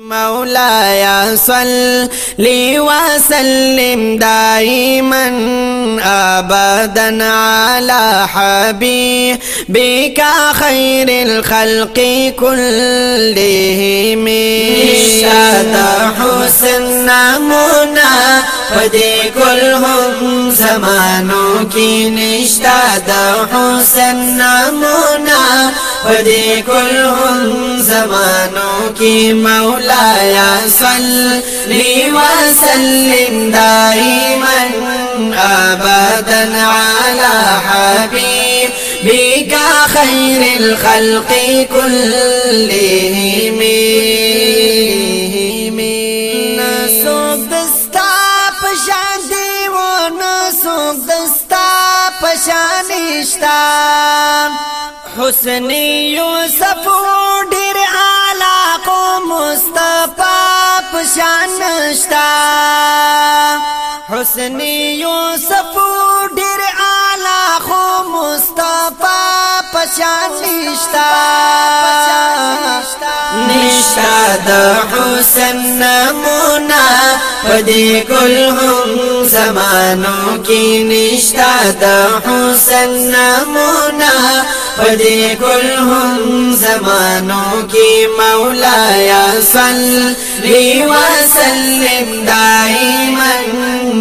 مولاي صل لي وسلم دائما ابدا على حبيبك خير الخلق كلهم. نشاد حسن نمونا ودي كلهم زمانو کی نشاد حسن نمونا ودي كلهم زمانو کی مولا مولاي صل لي وسلم دائما أبدا على حبيبك خير الخلق كلهم حسن یوسف ډیر پشان نشتا. حسن یوسف ډیر اعلی خو مصطفی پشان نشتا. نشتا د حسن نمونه پدې کل هم زمانو کې. نشتا د حسن نمونه پدې کل هم زمانو کې مولا یا صل لي وسلم دائما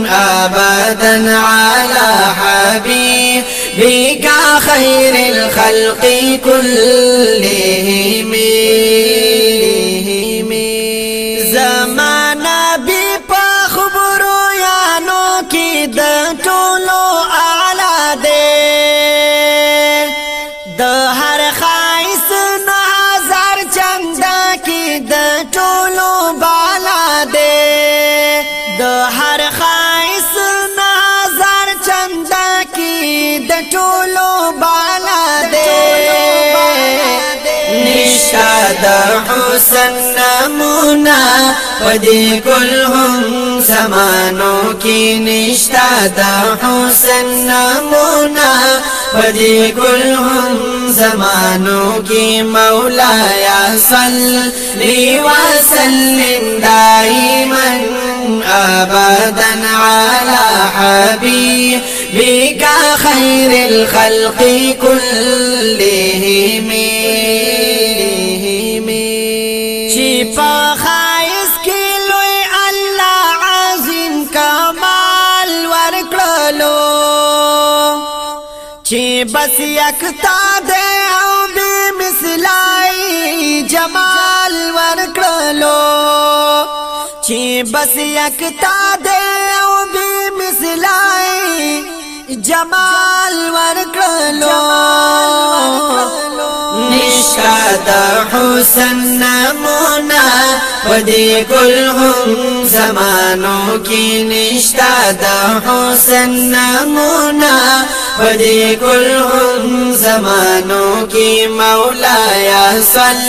ابدا على حبيبك خير الخلق كلهم خایس نه هزار چنده کې د ټولو بالا دی د هر خایس نه هزار چنده کې د ټولو بالا دی نشتا د حسن نمونه پدې كلهم زمانو کې نشتا د حسن نمونه پدې كلهم زمانو کې مولا یا صل لي وسلم دائما ابدا على حبيبك خير الخلق كلهم بس یکتا دې أو به مثلای جمال ورکړلو چې بس یکتا دې أو به مثلای جمال ورکړلو نشتا د حسن نمونه پدې كلهم زمانو کې نشتا د حسن نمونه پدې كلهم زمانو کې مولا یا صل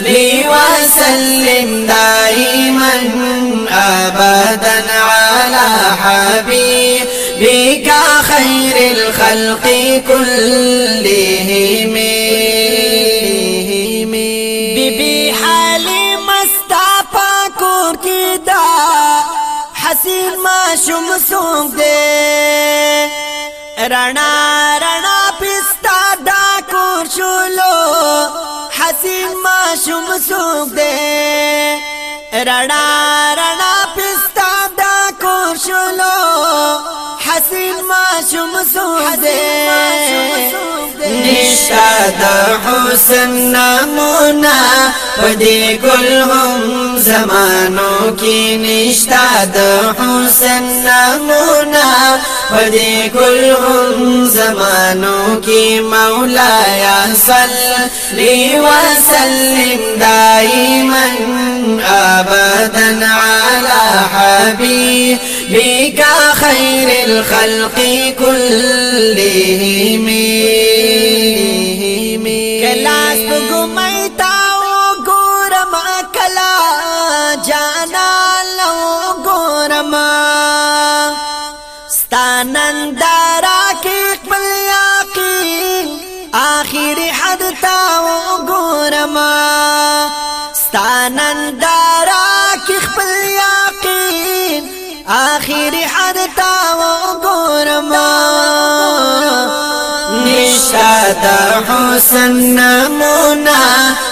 لي وسلم دائما ابدا على حبيبك خير الخلق كلهم. بی کی حسین ما شم سوک دے رڼا رڼا پستا دا کور شولو حسین ماشوم سوق دې رڼا رڼا پستا دا کور شولو حسین ماشوم سوق دې نشتا د حسن نامونا پدې ګل هم زمانو کې نشتا د حسن نامونا نمونه پدې كلهم زمانو کې مولا یا صل لي وسلم دائما ابدا على حبيبك خير الخلق كلهم ستانندارا کې خپل یقین اخر حد تاو ګورم ستانندارا کی خپل یقین آخری حد تا وګورما نشتا دا حسن نمونا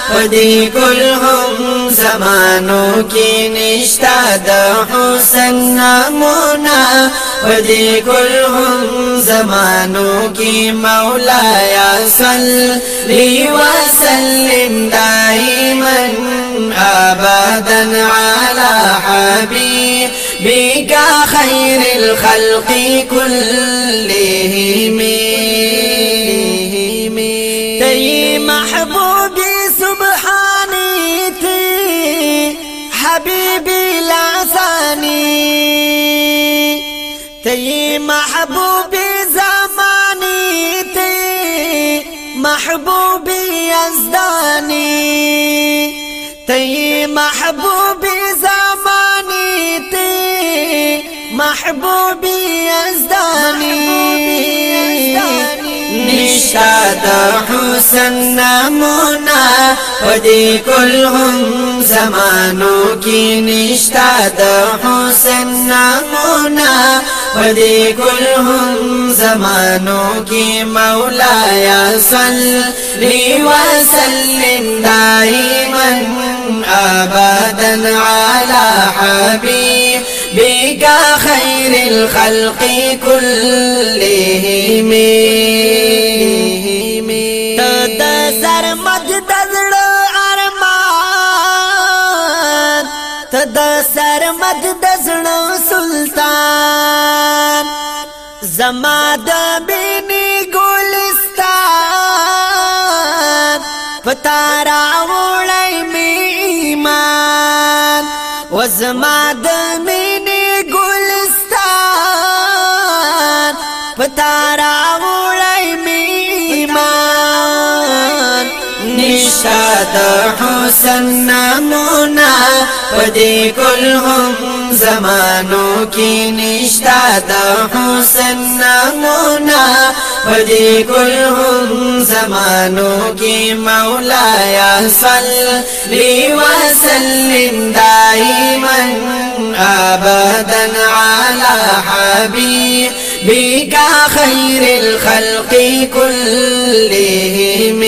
پدی کل هم زمانو کی نشتا دا حسن نمونا پدی کل هم زمانو کی مولایا صلی وسلم دائما ابدا على حبيبك خير الخلق كلهم. تي محبوبي زماني تي محبوبي يزداني تي محبوبي زماني تي محبوبي يزداني نشتا دا حسن نمونا ودی کل هم زمانو کی نشتا دا حسن نمونا ودی کل هم زمانو کی مولایا صلی وسلم دائما ابدا على حبيبك خير الخلق كلهم. ته د سرمد ته د سرمد د زړه سلطان. زما د بینی ګلستان. پتا راوړی می ایمان. وزما د مینی ګلستان. پتا راوړی می ایمان. نشتا د حسن نمونا پدې کل هم زمانو کې نشتا د حسن نمونا. پدې کل هم زمانو کې مولا یا صلی وسلم دائما ابدا على حبيبك خير الخلق كلهم